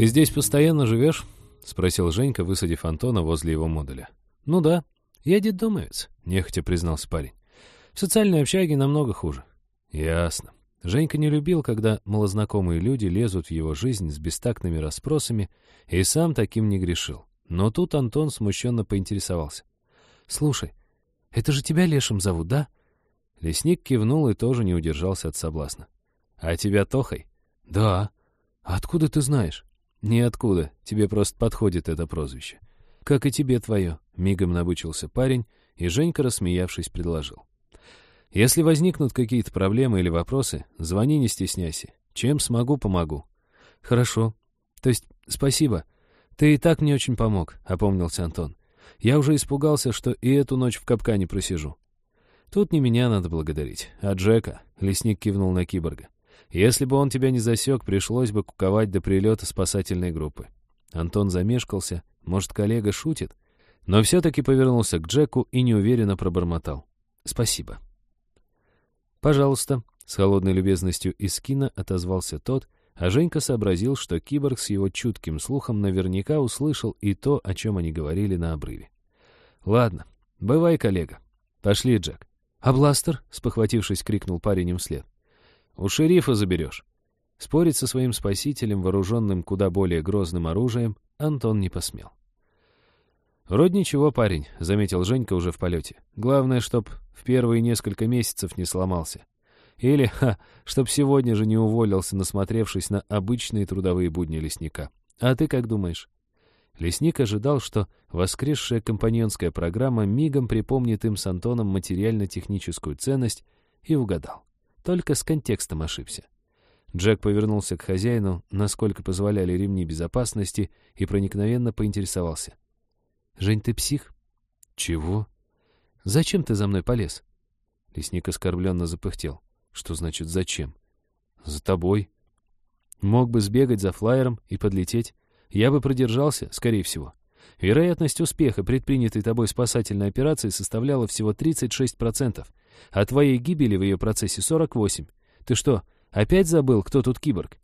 «Ты здесь постоянно живешь?» — спросил Женька, высадив Антона возле его модуля. «Ну да, я детдомовец», — нехотя признался парень. «В социальной общаге намного хуже». «Ясно». Женька не любил, когда малознакомые люди лезут в его жизнь с бестактными расспросами, и сам таким не грешил. Но тут Антон смущенно поинтересовался. «Слушай, это же тебя Лешим зовут, да?» Лесник кивнул и тоже не удержался от соблазна. «А тебя Тохой?» «Да». «А откуда ты знаешь?» «Ниоткуда. Тебе просто подходит это прозвище». «Как и тебе твое», — мигом набычился парень, и Женька, рассмеявшись, предложил. «Если возникнут какие-то проблемы или вопросы, звони, не стесняйся. Чем смогу, помогу». «Хорошо. То есть спасибо. Ты и так мне очень помог», — опомнился Антон. «Я уже испугался, что и эту ночь в капкане просижу». «Тут не меня надо благодарить, а Джека», — лесник кивнул на киборга. Если бы он тебя не засек, пришлось бы куковать до прилета спасательной группы. Антон замешкался, может, коллега шутит, но все-таки повернулся к Джеку и неуверенно пробормотал. «Спасибо». «Пожалуйста», — с холодной любезностью из кино отозвался тот, а Женька сообразил, что киборг с его чутким слухом наверняка услышал и то, о чем они говорили на обрыве. «Ладно, бывай, коллега. Пошли, Джек». «А бластер?» — спохватившись, крикнул парень им вслед. У шерифа заберешь. Спорить со своим спасителем, вооруженным куда более грозным оружием, Антон не посмел. «Вроде ничего, парень», — заметил Женька уже в полете. «Главное, чтоб в первые несколько месяцев не сломался. Или, ха, чтоб сегодня же не уволился, насмотревшись на обычные трудовые будни лесника. А ты как думаешь?» Лесник ожидал, что воскресшая компаньонская программа мигом припомнит им с Антоном материально-техническую ценность, и угадал. Только с контекстом ошибся. Джек повернулся к хозяину, насколько позволяли ремни безопасности, и проникновенно поинтересовался. «Жень, ты псих?» «Чего?» «Зачем ты за мной полез?» Лесник оскорбленно запыхтел. «Что значит «зачем»?» «За тобой». «Мог бы сбегать за флайером и подлететь. Я бы продержался, скорее всего. Вероятность успеха предпринятой тобой спасательной операции составляла всего 36%, а твоей гибели в ее процессе 48. Ты что, опять забыл, кто тут киборг?»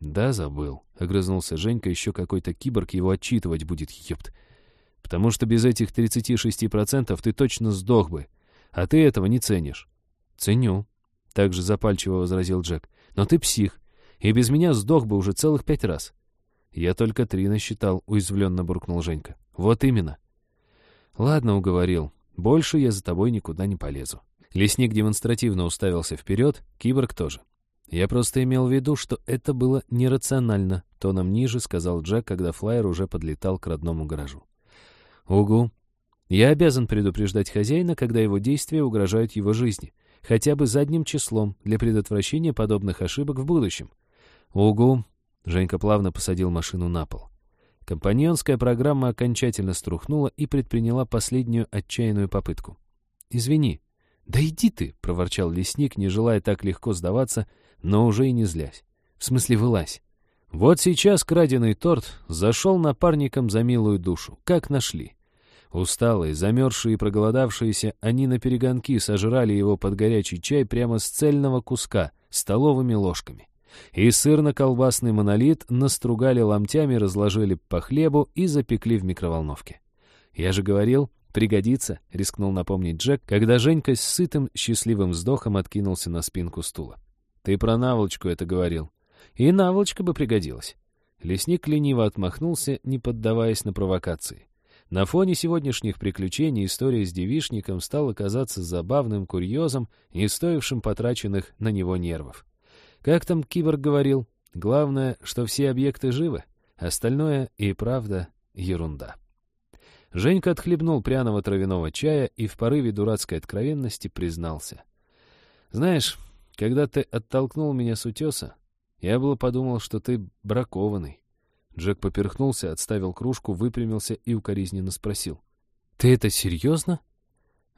«Да, забыл», — огрызнулся Женька, еще какой-то киборг его отчитывать будет, ёпт. «Потому что без этих 36% ты точно сдох бы, а ты этого не ценишь». «Ценю», — также запальчиво возразил Джек. «Но ты псих, и без меня сдох бы уже целых пять раз». «Я только три насчитал», — уязвленно буркнул Женька. «Вот именно». «Ладно, уговорил. Больше я за тобой никуда не полезу». Лесник демонстративно уставился вперед, киборг тоже. «Я просто имел в виду, что это было нерационально», — тоном ниже сказал Джек, когда флайер уже подлетал к родному гаражу. «Угу. Я обязан предупреждать хозяина, когда его действия угрожают его жизни, хотя бы задним числом для предотвращения подобных ошибок в будущем». «Угу», Женька плавно посадил машину на пол. Компаньонская программа окончательно струхнула и предприняла последнюю отчаянную попытку. «Извини». «Да иди ты!» — проворчал лесник, не желая так легко сдаваться, но уже и не злясь. «В смысле, вылазь!» Вот сейчас краденый торт зашел напарником за милую душу. Как нашли? Усталые, замерзшие и проголодавшиеся, они на перегонки сожрали его под горячий чай прямо с цельного куска, столовыми ложками и сырно-колбасный монолит настругали ломтями, разложили по хлебу и запекли в микроволновке. «Я же говорил, пригодится», — рискнул напомнить Джек, когда Женька с сытым, счастливым вздохом откинулся на спинку стула. «Ты про наволочку это говорил. И наволочка бы пригодилась». Лесник лениво отмахнулся, не поддаваясь на провокации. На фоне сегодняшних приключений история с девишником стала казаться забавным курьезом, не стоившим потраченных на него нервов. Как там киборг говорил? Главное, что все объекты живы, остальное и правда ерунда. Женька отхлебнул пряного травяного чая и в порыве дурацкой откровенности признался. «Знаешь, когда ты оттолкнул меня с утеса, я было подумал, что ты бракованный». Джек поперхнулся, отставил кружку, выпрямился и укоризненно спросил. «Ты это серьезно?»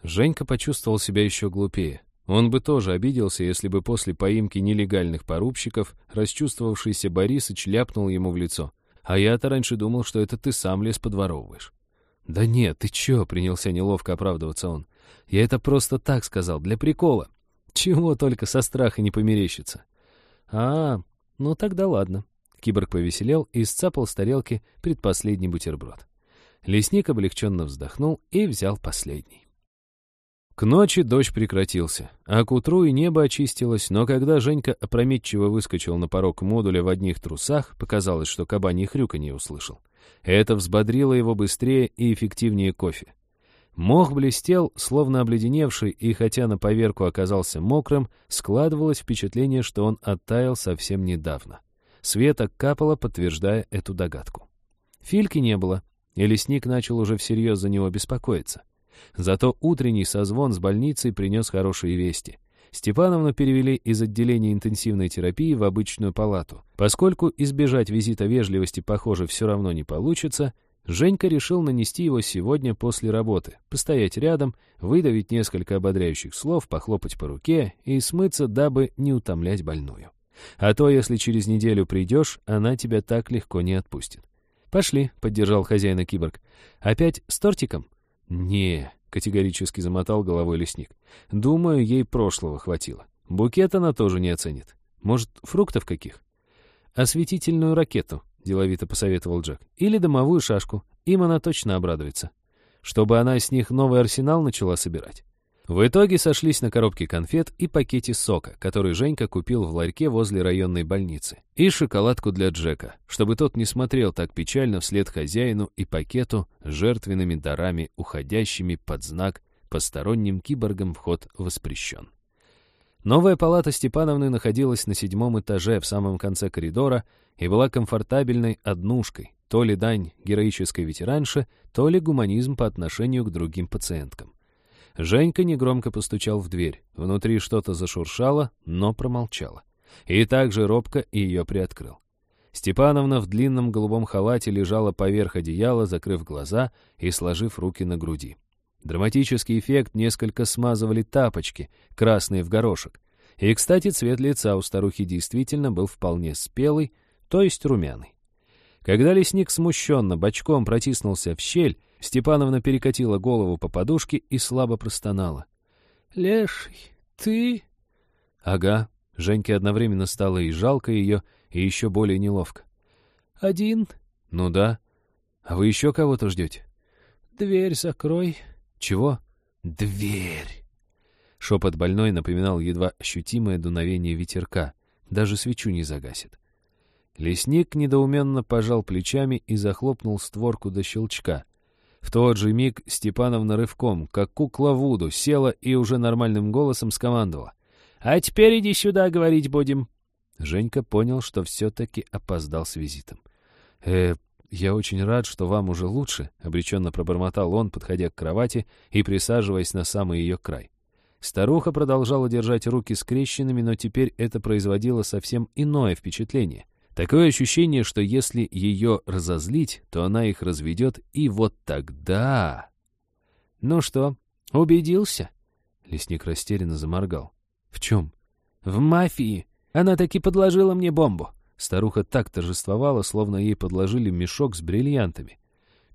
Женька почувствовал себя еще глупее. Он бы тоже обиделся, если бы после поимки нелегальных порубщиков расчувствовавшийся Борисыч ляпнул ему в лицо. «А я-то раньше думал, что это ты сам лес подворовываешь». «Да нет, ты чё?» — принялся неловко оправдываться он. «Я это просто так сказал, для прикола. Чего только со страха не померещится». «А, ну тогда ладно». Киборг повеселел и сцапал с тарелки предпоследний бутерброд. Лесник облегченно вздохнул и взял последний. К ночи дождь прекратился, а к утру и небо очистилось, но когда Женька опрометчиво выскочил на порог модуля в одних трусах, показалось, что кабаний хрюка не услышал. Это взбодрило его быстрее и эффективнее кофе. Мох блестел, словно обледеневший, и хотя на поверку оказался мокрым, складывалось впечатление, что он оттаял совсем недавно. Света капала, подтверждая эту догадку. Фильки не было, и лесник начал уже всерьез за него беспокоиться. Зато утренний созвон с больницей принес хорошие вести. Степановну перевели из отделения интенсивной терапии в обычную палату. Поскольку избежать визита вежливости, похоже, все равно не получится, Женька решил нанести его сегодня после работы, постоять рядом, выдавить несколько ободряющих слов, похлопать по руке и смыться, дабы не утомлять больную. А то, если через неделю придешь, она тебя так легко не отпустит. «Пошли», — поддержал хозяина киборг. «Опять с тортиком?» «Не», — категорически замотал головой лесник. «Думаю, ей прошлого хватило. Букет она тоже не оценит. Может, фруктов каких?» «Осветительную ракету», деловито посоветовал Джек. «Или домовую шашку. Им она точно обрадуется. Чтобы она с них новый арсенал начала собирать». В итоге сошлись на коробке конфет и пакете сока, который Женька купил в ларьке возле районной больницы, и шоколадку для Джека, чтобы тот не смотрел так печально вслед хозяину и пакету жертвенными дарами, уходящими под знак «Посторонним киборгам вход воспрещен». Новая палата Степановны находилась на седьмом этаже в самом конце коридора и была комфортабельной однушкой, то ли дань героической ветеранше, то ли гуманизм по отношению к другим пациенткам. Женька негромко постучал в дверь. Внутри что-то зашуршало, но промолчало. И также робко ее приоткрыл. Степановна в длинном голубом халате лежала поверх одеяла, закрыв глаза и сложив руки на груди. Драматический эффект несколько смазывали тапочки, красные в горошек. И, кстати, цвет лица у старухи действительно был вполне спелый, то есть румяный. Когда лесник смущенно бочком протиснулся в щель, Степановна перекатила голову по подушке и слабо простонала. «Леший, ты...» «Ага». Женьке одновременно стало и жалко ее, и еще более неловко. «Один?» «Ну да. А вы еще кого-то ждете?» «Дверь закрой», «Чего?» «Дверь!» Шепот больной напоминал едва ощутимое дуновение ветерка. Даже свечу не загасит. Лесник недоуменно пожал плечами и захлопнул створку до щелчка. В тот же миг Степановна рывком, как кукла Вуду, села и уже нормальным голосом скомандовала. «А теперь иди сюда, говорить будем». Женька понял, что все-таки опоздал с визитом. «Э, «Я очень рад, что вам уже лучше», — обреченно пробормотал он, подходя к кровати и присаживаясь на самый ее край. Старуха продолжала держать руки скрещенными, но теперь это производило совсем иное впечатление. Такое ощущение, что если ее разозлить, то она их разведет, и вот тогда... «Ну что, убедился?» Лесник растерянно заморгал. «В чем?» «В мафии. Она таки подложила мне бомбу. Старуха так торжествовала, словно ей подложили мешок с бриллиантами.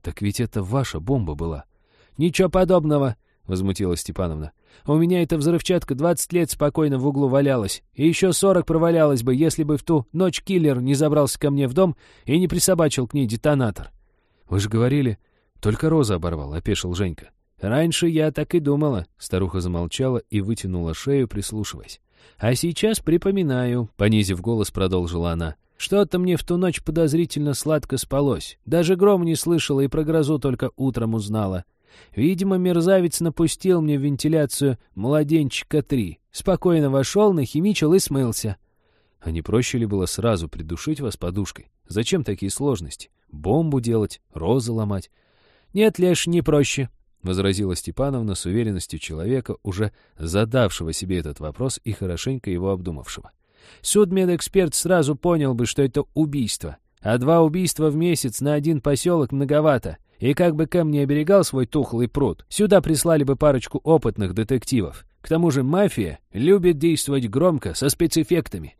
«Так ведь это ваша бомба была». «Ничего подобного», — возмутилась Степановна. «У меня эта взрывчатка двадцать лет спокойно в углу валялась, и еще сорок провалялась бы, если бы в ту ночь киллер не забрался ко мне в дом и не присобачил к ней детонатор». «Вы же говорили...» «Только Роза оборвал», — опешил Женька. «Раньше я так и думала», — старуха замолчала и вытянула шею, прислушиваясь. «А сейчас припоминаю», — понизив голос, продолжила она. «Что-то мне в ту ночь подозрительно сладко спалось. Даже гром не слышала и про грозу только утром узнала. Видимо, мерзавец напустил мне в вентиляцию «Младенчика-3». Спокойно вошел, нахимичил и смылся. А не проще ли было сразу придушить вас подушкой? Зачем такие сложности? Бомбу делать, розы ломать? Нет, Леш, не проще. — возразила Степановна с уверенностью человека, уже задавшего себе этот вопрос и хорошенько его обдумавшего. «Судмедэксперт сразу понял бы, что это убийство. А два убийства в месяц на один поселок многовато. И как бы Кэм не оберегал свой тухлый пруд, сюда прислали бы парочку опытных детективов. К тому же мафия любит действовать громко, со спецэффектами».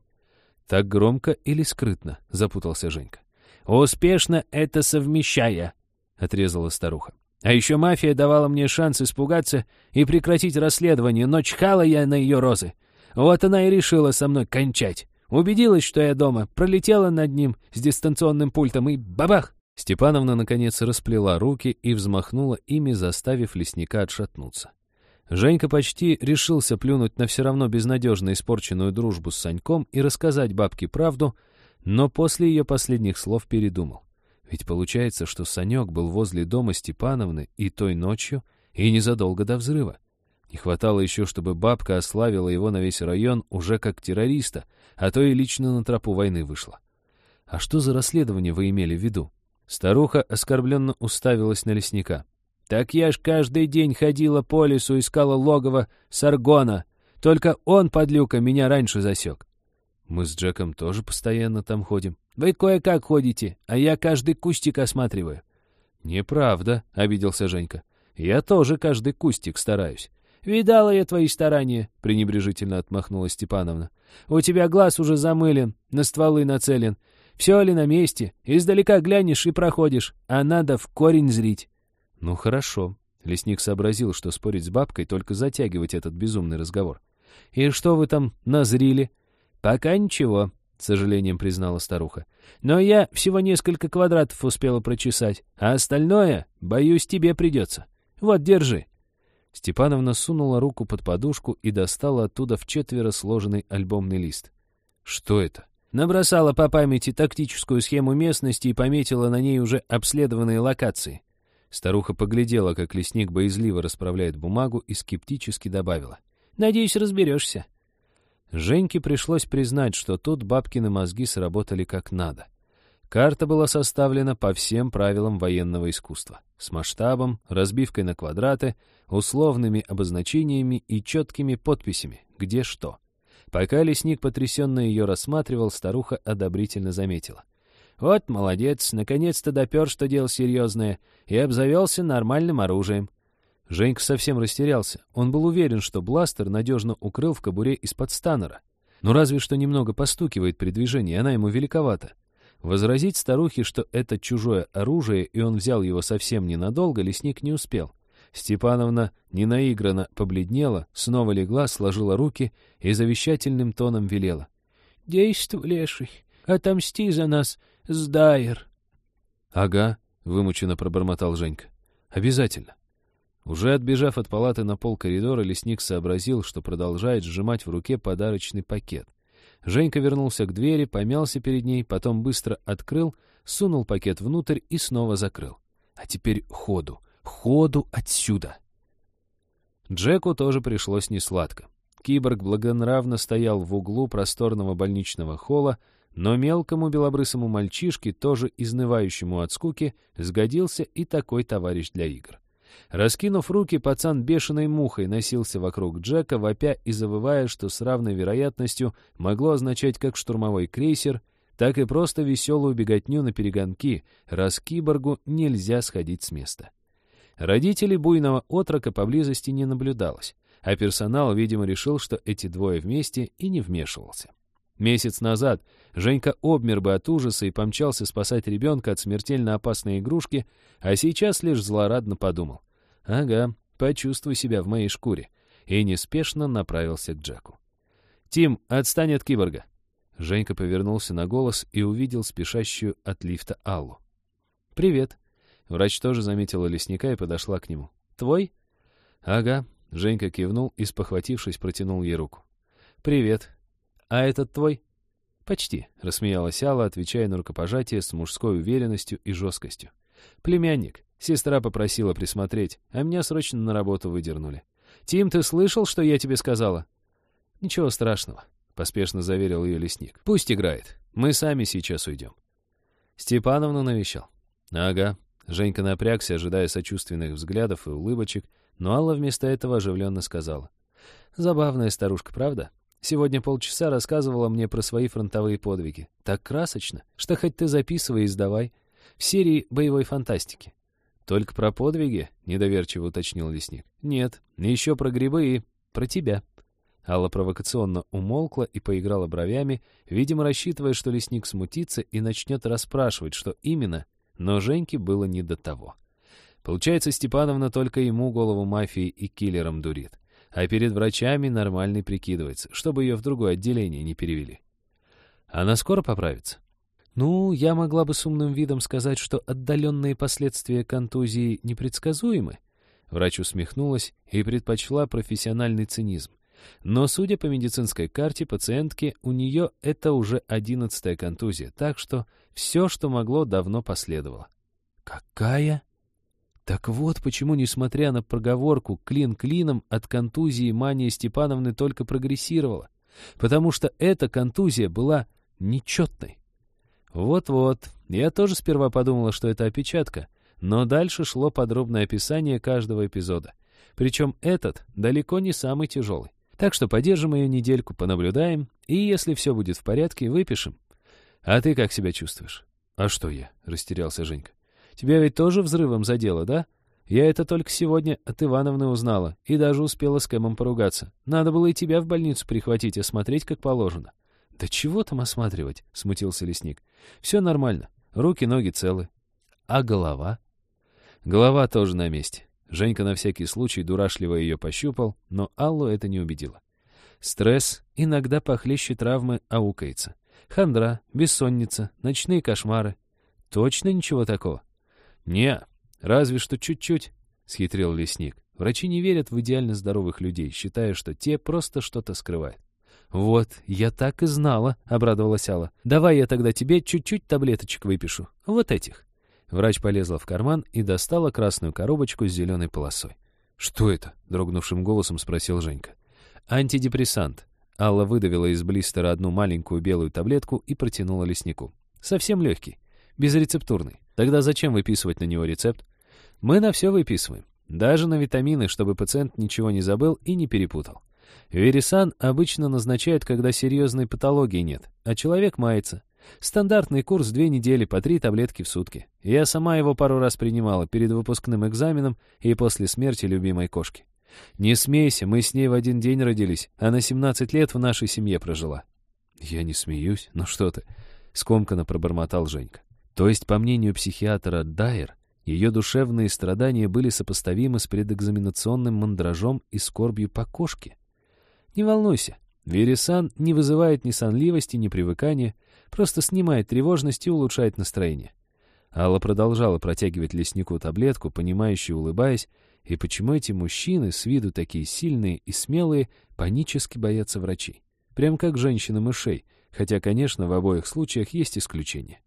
«Так громко или скрытно?» — запутался Женька. «Успешно это совмещая», — отрезала старуха. А еще мафия давала мне шанс испугаться и прекратить расследование, но чхала я на ее розы. Вот она и решила со мной кончать. Убедилась, что я дома, пролетела над ним с дистанционным пультом и бабах! Степановна, наконец, расплела руки и взмахнула ими, заставив лесника отшатнуться. Женька почти решился плюнуть на все равно безнадежно испорченную дружбу с Саньком и рассказать бабке правду, но после ее последних слов передумал. Ведь получается, что Санек был возле дома Степановны и той ночью, и незадолго до взрыва. Не хватало еще, чтобы бабка ославила его на весь район уже как террориста, а то и лично на тропу войны вышла. А что за расследование вы имели в виду? Старуха оскорбленно уставилась на лесника. «Так я ж каждый день ходила по лесу, искала логово Саргона. Только он, подлюка, меня раньше засек». «Мы с Джеком тоже постоянно там ходим». «Вы кое-как ходите, а я каждый кустик осматриваю». «Неправда», — обиделся Женька. «Я тоже каждый кустик стараюсь». «Видала я твои старания», — пренебрежительно отмахнулась Степановна. «У тебя глаз уже замылен, на стволы нацелен. Все ли на месте? Издалека глянешь и проходишь, а надо в корень зрить». «Ну хорошо». Лесник сообразил, что спорить с бабкой, только затягивать этот безумный разговор. «И что вы там назрили?» «Пока ничего», — с сожалением признала старуха. «Но я всего несколько квадратов успела прочесать, а остальное, боюсь, тебе придется. Вот, держи». Степановна сунула руку под подушку и достала оттуда в четверо сложенный альбомный лист. «Что это?» Набросала по памяти тактическую схему местности и пометила на ней уже обследованные локации. Старуха поглядела, как лесник боязливо расправляет бумагу и скептически добавила. «Надеюсь, разберешься». Женьке пришлось признать, что тут бабкины мозги сработали как надо. Карта была составлена по всем правилам военного искусства. С масштабом, разбивкой на квадраты, условными обозначениями и четкими подписями, где что. Пока лесник потрясенно ее рассматривал, старуха одобрительно заметила. Вот молодец, наконец-то допер, что дело серьезное, и обзавелся нормальным оружием. Женька совсем растерялся. Он был уверен, что бластер надежно укрыл в кобуре из-под станера. Но разве что немного постукивает при движении, она ему великовата. Возразить старухе, что это чужое оружие, и он взял его совсем ненадолго, лесник не успел. Степановна ненаигранно побледнела, снова легла, сложила руки и завещательным тоном велела. — Действуй, леший, отомсти за нас, Сдайер. — Ага, — вымученно пробормотал Женька. — Обязательно. Уже отбежав от палаты на пол коридора, лесник сообразил, что продолжает сжимать в руке подарочный пакет. Женька вернулся к двери, помялся перед ней, потом быстро открыл, сунул пакет внутрь и снова закрыл. А теперь ходу, ходу отсюда. Джеку тоже пришлось несладко. Киборг благонравно стоял в углу просторного больничного холла, но мелкому белобрысому мальчишке, тоже изнывающему от скуки, сгодился и такой товарищ для игр. Раскинув руки, пацан бешеной мухой носился вокруг Джека, вопя и завывая, что с равной вероятностью могло означать как штурмовой крейсер, так и просто веселую беготню на перегонки, раз киборгу нельзя сходить с места. Родителей буйного отрока поблизости не наблюдалось, а персонал, видимо, решил, что эти двое вместе и не вмешивался. Месяц назад Женька обмер бы от ужаса и помчался спасать ребенка от смертельно опасной игрушки, а сейчас лишь злорадно подумал. «Ага, почувствуй себя в моей шкуре», и неспешно направился к Джеку. «Тим, отстань от киборга!» Женька повернулся на голос и увидел спешащую от лифта Аллу. «Привет». Врач тоже заметила лесника и подошла к нему. «Твой?» «Ага», — Женька кивнул и, спохватившись, протянул ей руку. «Привет. А этот твой?» «Почти», — рассмеялась Алла, отвечая на рукопожатие с мужской уверенностью и жесткостью. «Племянник. Сестра попросила присмотреть, а меня срочно на работу выдернули. «Тим, ты слышал, что я тебе сказала?» «Ничего страшного», — поспешно заверил ее лесник. «Пусть играет. Мы сами сейчас уйдем». Степановну навещал. «Ага». Женька напрягся, ожидая сочувственных взглядов и улыбочек, но Алла вместо этого оживленно сказала. «Забавная старушка, правда? Сегодня полчаса рассказывала мне про свои фронтовые подвиги. Так красочно, что хоть ты записывай и сдавай. В серии боевой фантастики. «Только про подвиги?» — недоверчиво уточнил лесник. «Нет, еще про грибы и про тебя». Алла провокационно умолкла и поиграла бровями, видимо, рассчитывая, что лесник смутится и начнет расспрашивать, что именно, но Женьке было не до того. Получается, Степановна только ему голову мафии и киллером дурит, а перед врачами нормальный прикидывается, чтобы ее в другое отделение не перевели. Она скоро поправится? Ну, я могла бы с умным видом сказать, что отдаленные последствия контузии непредсказуемы. Врач усмехнулась и предпочла профессиональный цинизм. Но, судя по медицинской карте пациентки, у нее это уже одиннадцатая контузия, так что все, что могло, давно последовало. Какая? Так вот почему, несмотря на проговорку клин клином, от контузии мания Степановны только прогрессировала. Потому что эта контузия была нечетной. Вот-вот, я тоже сперва подумала, что это опечатка, но дальше шло подробное описание каждого эпизода. Причем этот далеко не самый тяжелый. Так что подержим ее недельку, понаблюдаем, и если все будет в порядке, выпишем. А ты как себя чувствуешь? А что я? Растерялся Женька. Тебя ведь тоже взрывом задело, да? Я это только сегодня от Ивановны узнала и даже успела с Кэмом поругаться. Надо было и тебя в больницу прихватить, осмотреть как положено. «Да чего там осматривать?» — смутился лесник. «Все нормально. Руки, ноги целы. А голова?» Голова тоже на месте. Женька на всякий случай дурашливо ее пощупал, но Аллу это не убедило. Стресс иногда похлеще травмы аукается. Хандра, бессонница, ночные кошмары. Точно ничего такого? Не, разве что чуть-чуть, — схитрил лесник. Врачи не верят в идеально здоровых людей, считая, что те просто что-то скрывают. «Вот, я так и знала», — обрадовалась Алла. «Давай я тогда тебе чуть-чуть таблеточек выпишу. Вот этих». Врач полезла в карман и достала красную коробочку с зеленой полосой. «Что это?» — дрогнувшим голосом спросил Женька. «Антидепрессант». Алла выдавила из блистера одну маленькую белую таблетку и протянула леснику. «Совсем легкий, безрецептурный. Тогда зачем выписывать на него рецепт?» «Мы на все выписываем. Даже на витамины, чтобы пациент ничего не забыл и не перепутал. Верисан обычно назначают, когда серьезной патологии нет, а человек мается. Стандартный курс две недели по три таблетки в сутки. Я сама его пару раз принимала перед выпускным экзаменом и после смерти любимой кошки. Не смейся, мы с ней в один день родились. Она 17 лет в нашей семье прожила. Я не смеюсь, ну что ты, скомканно пробормотал Женька. То есть, по мнению психиатра Дайер, ее душевные страдания были сопоставимы с предэкзаменационным мандражом и скорбью по кошке. Не волнуйся, Верисан не вызывает ни сонливости, ни привыкания, просто снимает тревожность и улучшает настроение. Алла продолжала протягивать леснику таблетку, понимающе улыбаясь, и почему эти мужчины, с виду такие сильные и смелые, панически боятся врачей. Прям как женщины-мышей, хотя, конечно, в обоих случаях есть исключения.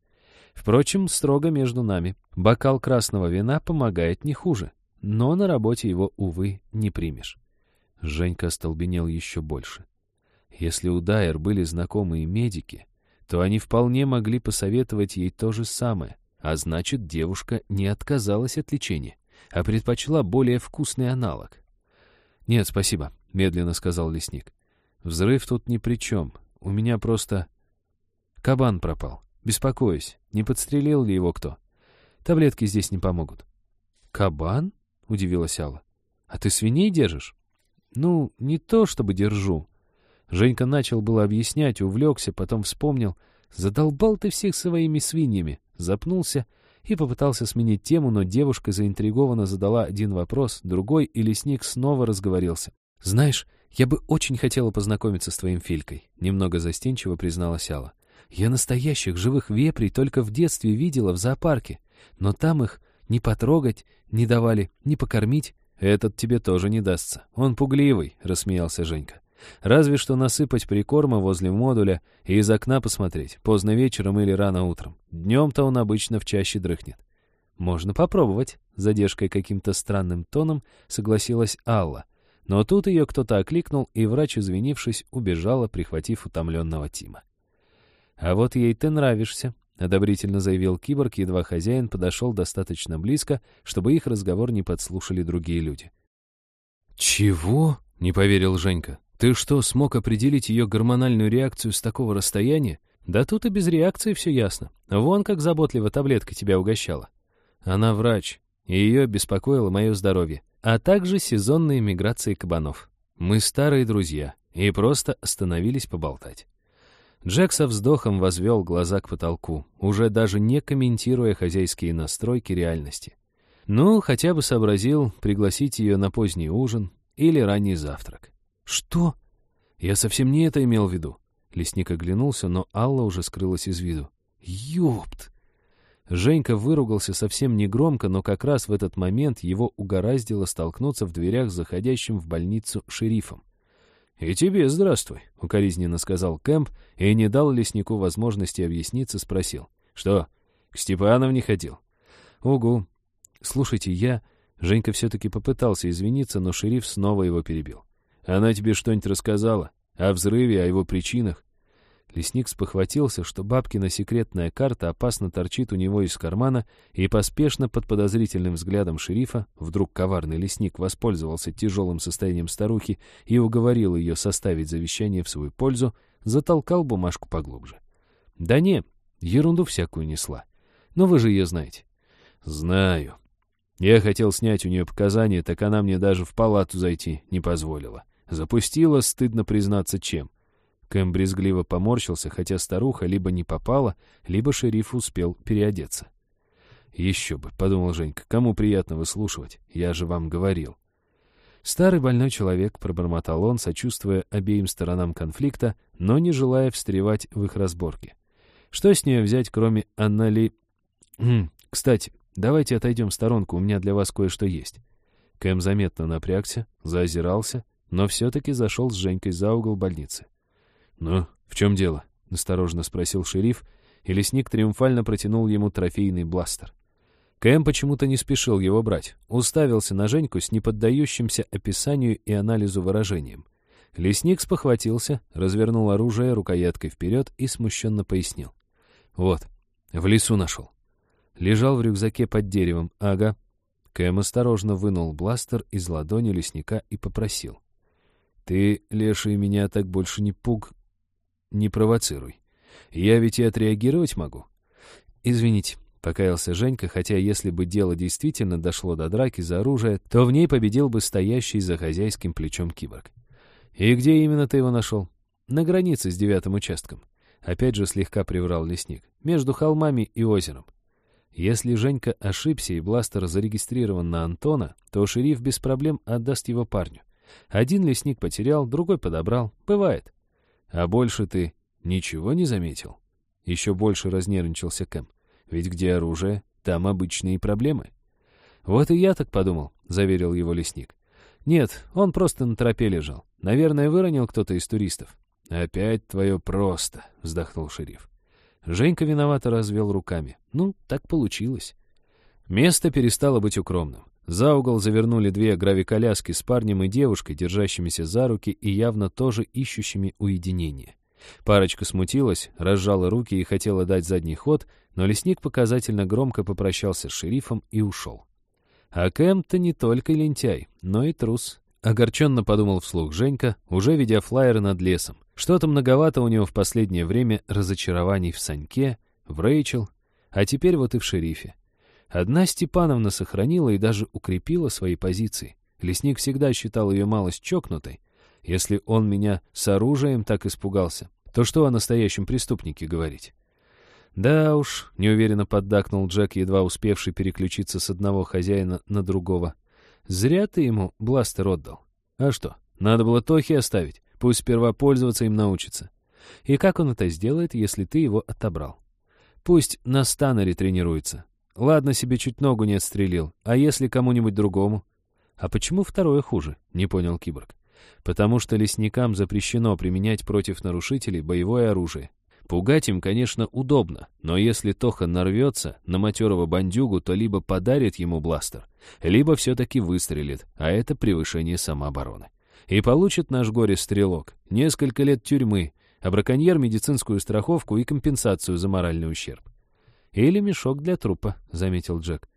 Впрочем, строго между нами. Бокал красного вина помогает не хуже, но на работе его, увы, не примешь. Женька остолбенел еще больше. Если у Дайер были знакомые медики, то они вполне могли посоветовать ей то же самое, а значит, девушка не отказалась от лечения, а предпочла более вкусный аналог. «Нет, спасибо», — медленно сказал лесник. «Взрыв тут ни при чем. У меня просто... Кабан пропал. Беспокоюсь, не подстрелил ли его кто. Таблетки здесь не помогут». «Кабан?» — удивилась Алла. «А ты свиней держишь?» Ну, не то чтобы держу. Женька начал было объяснять, увлекся, потом вспомнил. Задолбал ты всех своими свиньями. Запнулся и попытался сменить тему, но девушка заинтригованно задала один вопрос, другой, и лесник снова разговорился. «Знаешь, я бы очень хотела познакомиться с твоим Филькой», — немного застенчиво призналась Алла. «Я настоящих живых вепрей только в детстве видела в зоопарке, но там их ни потрогать не давали, ни покормить. «Этот тебе тоже не дастся. Он пугливый», — рассмеялся Женька. «Разве что насыпать прикорма возле модуля и из окна посмотреть, поздно вечером или рано утром. Днем-то он обычно в чаще дрыхнет». «Можно попробовать», — задержкой каким-то странным тоном согласилась Алла. Но тут ее кто-то окликнул, и врач, извинившись, убежала, прихватив утомленного Тима. «А вот ей ты нравишься», — одобрительно заявил киборг, едва хозяин подошел достаточно близко, чтобы их разговор не подслушали другие люди. «Чего?» — не поверил Женька. «Ты что, смог определить ее гормональную реакцию с такого расстояния? Да тут и без реакции все ясно. Вон как заботливо таблетка тебя угощала. Она врач, и ее беспокоило мое здоровье, а также сезонные миграции кабанов. Мы старые друзья и просто остановились поболтать. Джек со вздохом возвел глаза к потолку, уже даже не комментируя хозяйские настройки реальности. Ну, хотя бы сообразил пригласить ее на поздний ужин или ранний завтрак. «Что?» «Я совсем не это имел в виду. Лесник оглянулся, но Алла уже скрылась из виду. «Ёпт!» Женька выругался совсем негромко, но как раз в этот момент его угораздило столкнуться в дверях с заходящим в больницу шерифом. «И тебе здравствуй», — укоризненно сказал Кэмп и не дал леснику возможности объясниться, спросил. «Что, к Степановне хотел?» «Угу. Слушайте, я...» Женька все-таки попытался извиниться, но шериф снова его перебил. «Она тебе что-нибудь рассказала? О взрыве, о его причинах?» Лесник спохватился, что бабкина секретная карта опасно торчит у него из кармана, и поспешно под подозрительным взглядом шерифа, вдруг коварный лесник воспользовался тяжелым состоянием старухи и уговорил ее составить завещание в свою пользу, затолкал бумажку поглубже. «Да не, ерунду всякую несла. Но вы же ее знаете». «Знаю. Я хотел снять у нее показания, так она мне даже в палату зайти не позволила. Запустила, стыдно признаться, чем». Кэм брезгливо поморщился, хотя старуха либо не попала, либо шериф успел переодеться. «Еще бы», — подумал Женька, — «кому приятно выслушивать? Я же вам говорил». Старый больной человек, пробормотал он, сочувствуя обеим сторонам конфликта, но не желая встревать в их разборки. Что с нее взять, кроме анали... Хм, кстати, давайте отойдем в сторонку, у меня для вас кое-что есть. Кэм заметно напрягся, заозирался, но все-таки зашел с Женькой за угол больницы. «Ну, в чем дело?» — осторожно спросил шериф, и лесник триумфально протянул ему трофейный бластер. Кэм почему-то не спешил его брать, уставился на Женьку с неподдающимся описанию и анализу выражением. Лесник спохватился, развернул оружие рукояткой вперед и смущенно пояснил. «Вот, в лесу нашел. Лежал в рюкзаке под деревом, ага». Кэм осторожно вынул бластер из ладони лесника и попросил. «Ты, леший, меня так больше не пуг не провоцируй. Я ведь и отреагировать могу. Извините, покаялся Женька, хотя если бы дело действительно дошло до драки за оружие, то в ней победил бы стоящий за хозяйским плечом киборг. И где именно ты его нашел? На границе с девятым участком. Опять же слегка приврал лесник. Между холмами и озером. Если Женька ошибся и бластер зарегистрирован на Антона, то шериф без проблем отдаст его парню. Один лесник потерял, другой подобрал. Бывает. А больше ты ничего не заметил? Еще больше разнервничался Кэм. Ведь где оружие, там обычные проблемы. Вот и я так подумал, заверил его лесник. Нет, он просто на тропе лежал. Наверное, выронил кто-то из туристов. Опять твое просто, вздохнул шериф. Женька виновато развел руками. Ну, так получилось. Место перестало быть укромным. За угол завернули две гравиколяски с парнем и девушкой, держащимися за руки и явно тоже ищущими уединение. Парочка смутилась, разжала руки и хотела дать задний ход, но лесник показательно громко попрощался с шерифом и ушел. А Кэм-то не только лентяй, но и трус. Огорченно подумал вслух Женька, уже видя флайер над лесом. Что-то многовато у него в последнее время разочарований в Саньке, в Рэйчел, а теперь вот и в шерифе. Одна Степановна сохранила и даже укрепила свои позиции. Лесник всегда считал ее малость чокнутой. Если он меня с оружием так испугался, то что о настоящем преступнике говорить? Да уж, неуверенно поддакнул Джек, едва успевший переключиться с одного хозяина на другого. Зря ты ему бластер отдал. А что, надо было Тохи оставить, пусть сперва пользоваться им научится. И как он это сделает, если ты его отобрал? Пусть на станере тренируется, Ладно, себе чуть ногу не отстрелил. А если кому-нибудь другому? А почему второе хуже? Не понял киборг. Потому что лесникам запрещено применять против нарушителей боевое оружие. Пугать им, конечно, удобно, но если Тоха нарвется на матерого бандюгу, то либо подарит ему бластер, либо все-таки выстрелит, а это превышение самообороны. И получит наш горе-стрелок несколько лет тюрьмы, а браконьер медицинскую страховку и компенсацию за моральный ущерб. «Или мешок для трупа», — заметил Джек.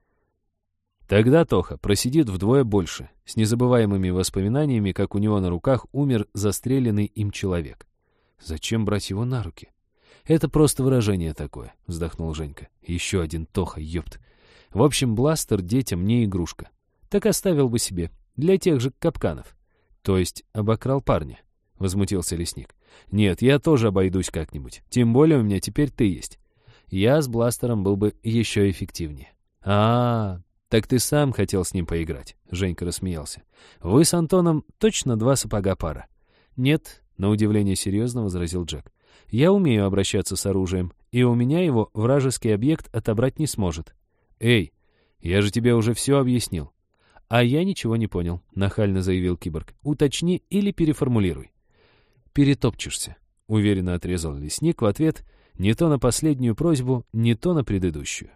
Тогда Тоха просидит вдвое больше, с незабываемыми воспоминаниями, как у него на руках умер застреленный им человек. Зачем брать его на руки? Это просто выражение такое, вздохнул Женька. Еще один Тоха, ёпт. В общем, бластер детям не игрушка. Так оставил бы себе, для тех же капканов. То есть обокрал парня, возмутился лесник. Нет, я тоже обойдусь как-нибудь. Тем более у меня теперь ты есть я с бластером был бы еще эффективнее. а, так ты сам хотел с ним поиграть», — Женька рассмеялся. «Вы с Антоном точно два сапога пара?» «Нет», — на удивление серьезно возразил Джек. Я умею обращаться с оружием, и у меня его вражеский объект отобрать не сможет. Эй, я же тебе уже все объяснил. А я ничего не понял, нахально заявил киборг. Уточни или переформулируй. Перетопчешься, уверенно отрезал лесник в ответ не то на последнюю просьбу, не то на предыдущую.